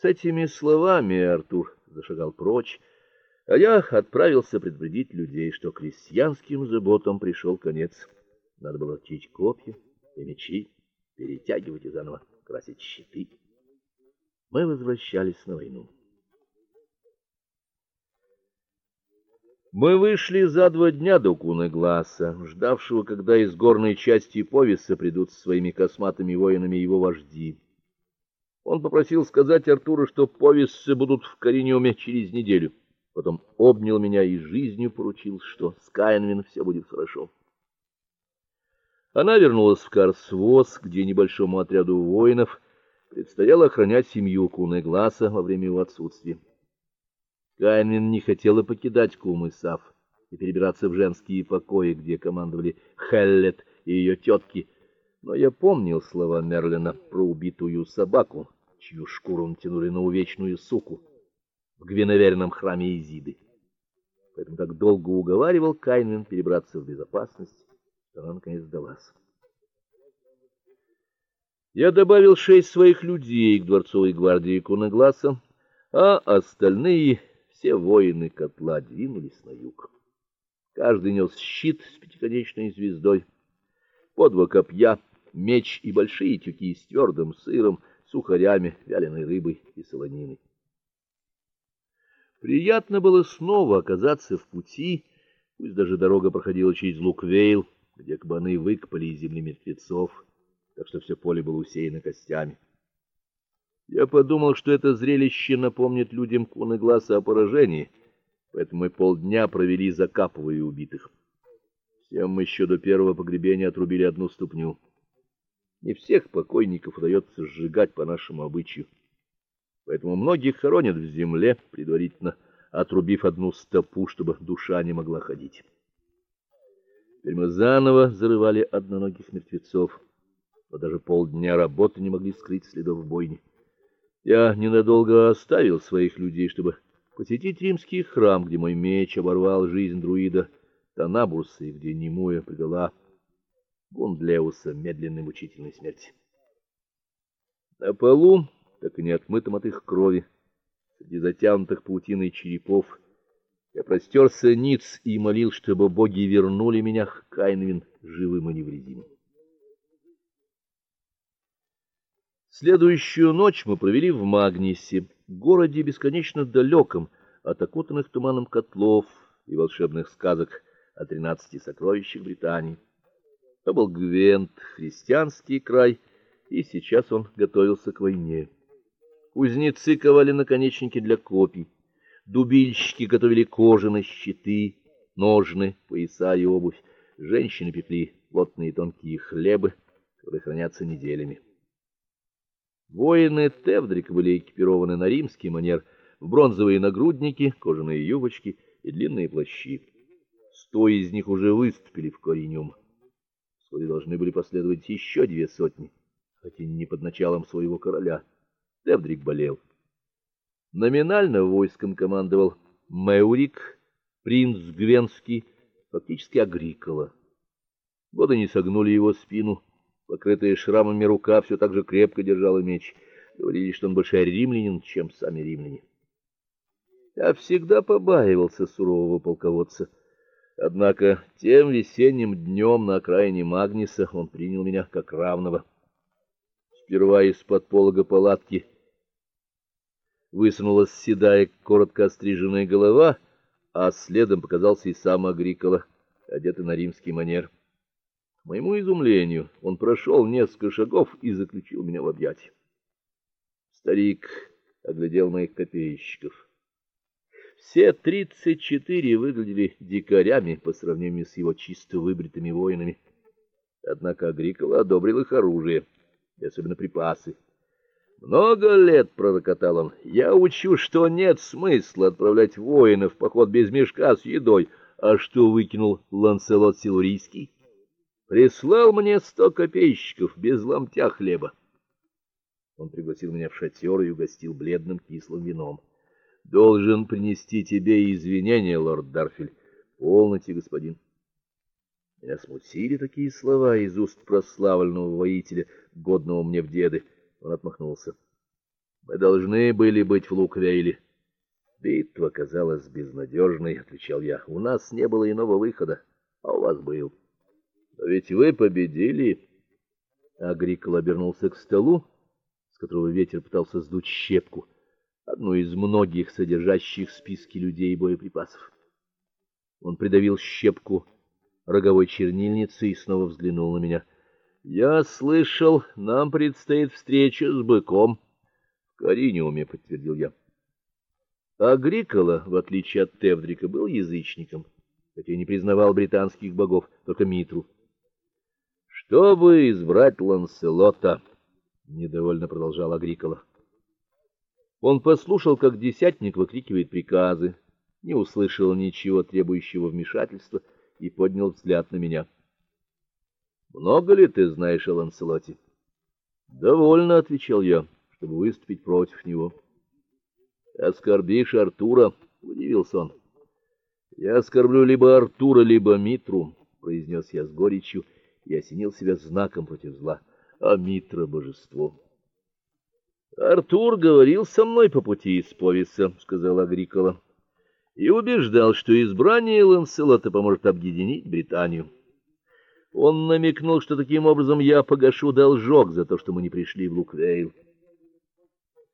С этими словами Артур зашагал прочь, а я отправился предупредить людей, что крестьянским заботам пришел конец. Надо было течь копья и мечи, перетягивать и заново красить щиты. Мы возвращались на войну. Мы вышли за два дня до Куны-Гласа, ждавшего, когда из горной части Повиса придут со своими косматыми воинами его вожди. Он попросил сказать Артуру, что повесцы будут в Кариниуме через неделю. Потом обнял меня и жизнью поручил, что с Каинвин все будет хорошо. Она вернулась в Карсвоз, где небольшому отряду воинов предстояло охранять семью Куны-Гласа во время его отсутствия. Кайнин не хотела покидать Кумысав и перебираться в женские покои, где командовали Хеллет и ее тетки. Но я помнил слова Мерлина про убитую собаку, чью шкуру натянули на увечную суку в гвиноверном храме Изиды. Поэтому так долго уговаривал Кайнин перебраться в безопасность, что она наконец сдалась. Я добавил шесть своих людей к дворцовой гвардии Кунагласа, а остальные все воины котла двинулись на юг. Каждый нес щит с пятиконечной звездой, по два копья, меч и большие тюки с твердым сыром, сухарями, вяленой рыбой и солониной. Приятно было снова оказаться в пути, пусть даже дорога проходила через Луквейл, где кабаны выкопали из земли мертвецов, так что все поле было усеяно костями. Я подумал, что это зрелище напомнит людям куны глаза о поражении, поэтому мы полдня провели закапывая убитых. Всем мы еще до первого погребения отрубили одну ступню. Не всех покойников удается сжигать по нашему обычаю. Поэтому многих хоронят в земле, предварительно отрубив одну стопу, чтобы душа не могла ходить. Теперь мы заново зарывали одноногих мертвецов, но даже полдня работы не могли скрыть следов бойни. Я ненадолго оставил своих людей, чтобы посетить римский храм, где мой меч оборвал жизнь друида Танабурса и где Немуя предала Гундлеуса медленной мучительной смерти. На полу, так и не отмытым от их крови, среди затянутых паутиной черепов, я простерся ниц и молил, чтобы боги вернули меня к Кайнвин живым и невредимым. Следующую ночь мы провели в Магнисе, городе бесконечно далеком от окутанных туманом котлов и волшебных сказок о тринадцати сокровищах Британии. Это был Гвент, христианский край, и сейчас он готовился к войне. Кузнецы ковали наконечники для копий, дубильщики готовили кожаные щиты, ножны, пояса и обувь. Женщины пекли плотные тонкие хлебы, которые хранятся неделями. Воины Тевдрик были экипированы на римский манер в бронзовые нагрудники, кожаные юбочки и длинные плащи. Сто из них уже выступили в Кориниум. Вскоре должны были последовать еще две сотни, хотя не под началом своего короля. Тевдрик болел. Номинально войском командовал Меурик, принц Гвенский, фактически Агрикола. Годы не согнули его спину, Покрытая шрамами рука все так же крепко держала меч. Говорили, что он больше римлянин, чем сами римляне. Я всегда побаивался сурового полководца. Однако тем весенним днем на окраине Магниса он принял меня как равного. Сперва из-под полога палатки высунулась седая, коротко остриженная голова, а следом показался и сам Агрикола, одетый на римский манер моему изумлению, он прошел несколько шагов и заключил меня в объятия. Старик оглядел моих копейщиков. Все тридцать четыре выглядели дикарями по сравнению с его чисто выбритыми воинами. Однако Агрикола одобрил их оружие, и особенно припасы. Много лет пророкотал он. Я учу, что нет смысла отправлять воинов в поход без мешка с едой. А что выкинул Ланселот Силурийский? Прислал мне сто копейщиков без ломтя хлеба. Он пригласил меня в шатер и угостил бледным кислым вином. Должен принести тебе извинения, лорд Дарфиль. Полноте, господин. Меня смутили такие слова из уст прославленного воителя, годного мне в деды. Он отмахнулся. Мы должны были быть в Луквейле. Битва казалась безнадежной, — отвечал я. У нас не было иного выхода, а у вас был. Но ведь вы победили. Агрикол обернулся к столу, с которого ветер пытался сдуть щепку, одну из многих содержащих списки людей и боеприпасов. Он придавил щепку роговой чернильницей и снова взглянул на меня. Я слышал, нам предстоит встреча с быком. В Кариниуме, подтвердил я. Агрикола, в отличие от Тевдрика, был язычником, хотя не признавал британских богов, только Митру. Чтобы избрать Ланселота, недовольно продолжал Агрикола. Он послушал, как десятник выкрикивает приказы, не услышал ничего требующего вмешательства и поднял взгляд на меня. Много ли ты знаешь о Ланселоте? Довольно, отвечал я, чтобы выступить против него. Оскорбишь Артура, удивился он. Я оскорблю либо Артура, либо Митру, произнес я с горечью и осенил себя знаком против зла. А Митра божество. Артур говорил со мной по пути из Повиса, сказала Агрикола, и убеждал, что избрание Ланселота поможет объединить Британию. Он намекнул, что таким образом я погашу должок за то, что мы не пришли в Луквейл.